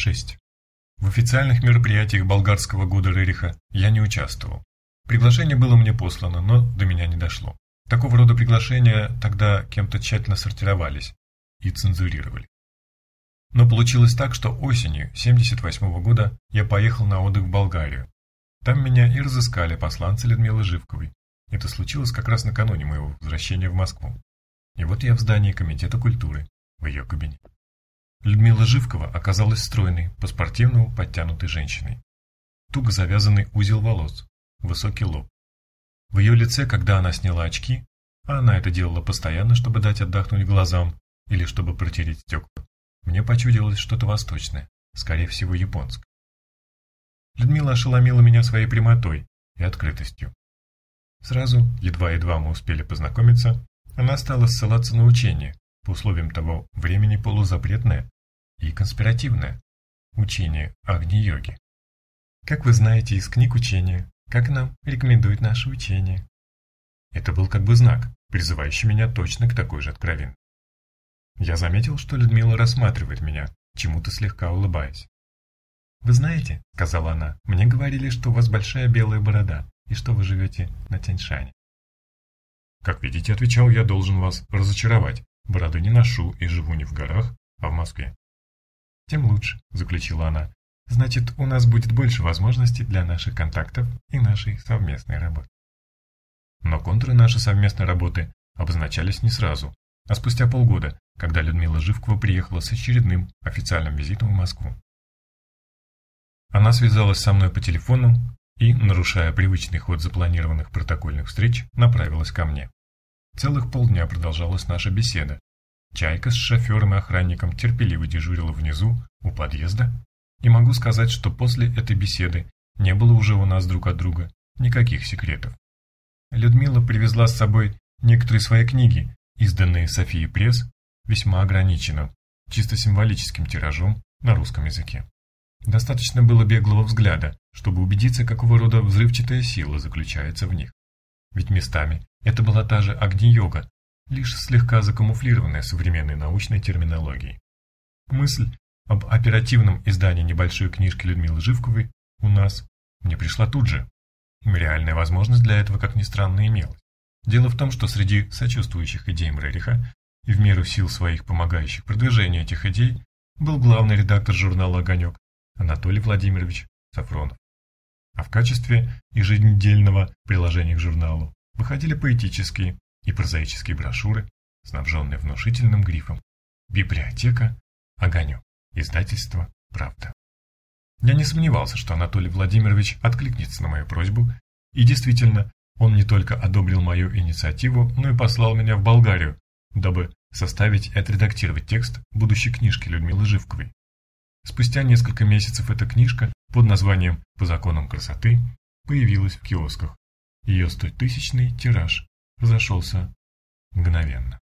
6. В официальных мероприятиях болгарского года Рериха я не участвовал. Приглашение было мне послано, но до меня не дошло. Такого рода приглашения тогда кем-то тщательно сортировались и цензурировали. Но получилось так, что осенью 78 -го года я поехал на отдых в Болгарию. Там меня и разыскали посланцы Людмилы Живковой. Это случилось как раз накануне моего возвращения в Москву. И вот я в здании Комитета культуры, в ее кабинете. Людмила Живкова оказалась стройной, по-спортивному подтянутой женщиной. Туго завязанный узел волос, высокий лоб. В ее лице, когда она сняла очки, а она это делала постоянно, чтобы дать отдохнуть глазам или чтобы протереть стекла, мне почудилось что-то восточное, скорее всего японское. Людмила ошеломила меня своей прямотой и открытостью. Сразу, едва-едва мы успели познакомиться, она стала ссылаться на учение, по условиям того времени полузапретное и конспиративное учение Агни-йоги. Как вы знаете из книг учения, как нам рекомендует наше учение. Это был как бы знак, призывающий меня точно к такой же откровенности. Я заметил, что Людмила рассматривает меня, чему-то слегка улыбаясь. «Вы знаете», — сказала она, — «мне говорили, что у вас большая белая борода и что вы живете на Тяньшане». «Как видите», — отвечал я, — «должен вас разочаровать. Бороды не ношу и живу не в горах, а в Москве. Тем лучше, заключила она. Значит, у нас будет больше возможностей для наших контактов и нашей совместной работы. Но контуры нашей совместной работы обозначались не сразу, а спустя полгода, когда Людмила Живкова приехала с очередным официальным визитом в Москву. Она связалась со мной по телефону и, нарушая привычный ход запланированных протокольных встреч, направилась ко мне. Целых полдня продолжалась наша беседа. Чайка с шофером и охранником терпеливо дежурила внизу, у подъезда. И могу сказать, что после этой беседы не было уже у нас друг от друга никаких секретов. Людмила привезла с собой некоторые свои книги, изданные Софией Пресс, весьма ограниченным, чисто символическим тиражом на русском языке. Достаточно было беглого взгляда, чтобы убедиться, какого рода взрывчатая сила заключается в них. Ведь местами это была та же Агни-йога, лишь слегка закамуфлированная современной научной терминологией. Мысль об оперативном издании небольшой книжки Людмилы Живковой у нас мне пришла тут же. Реальная возможность для этого, как ни странно, имелась. Дело в том, что среди сочувствующих идеям Рериха и в меру сил своих помогающих продвижению этих идей был главный редактор журнала «Огонек» Анатолий Владимирович Сафронов. А в качестве еженедельного приложения к журналу выходили поэтические и прозаические брошюры, снабженные внушительным грифом «Библиотека. Огонек. Издательство. Правда». Я не сомневался, что Анатолий Владимирович откликнется на мою просьбу, и действительно, он не только одобрил мою инициативу, но и послал меня в Болгарию, дабы составить и отредактировать текст будущей книжки Людмилы Живковой. Спустя несколько месяцев эта книжка под названием «По законам красоты» появилась в киосках ее стотысячный тираж разошелся мгновенно.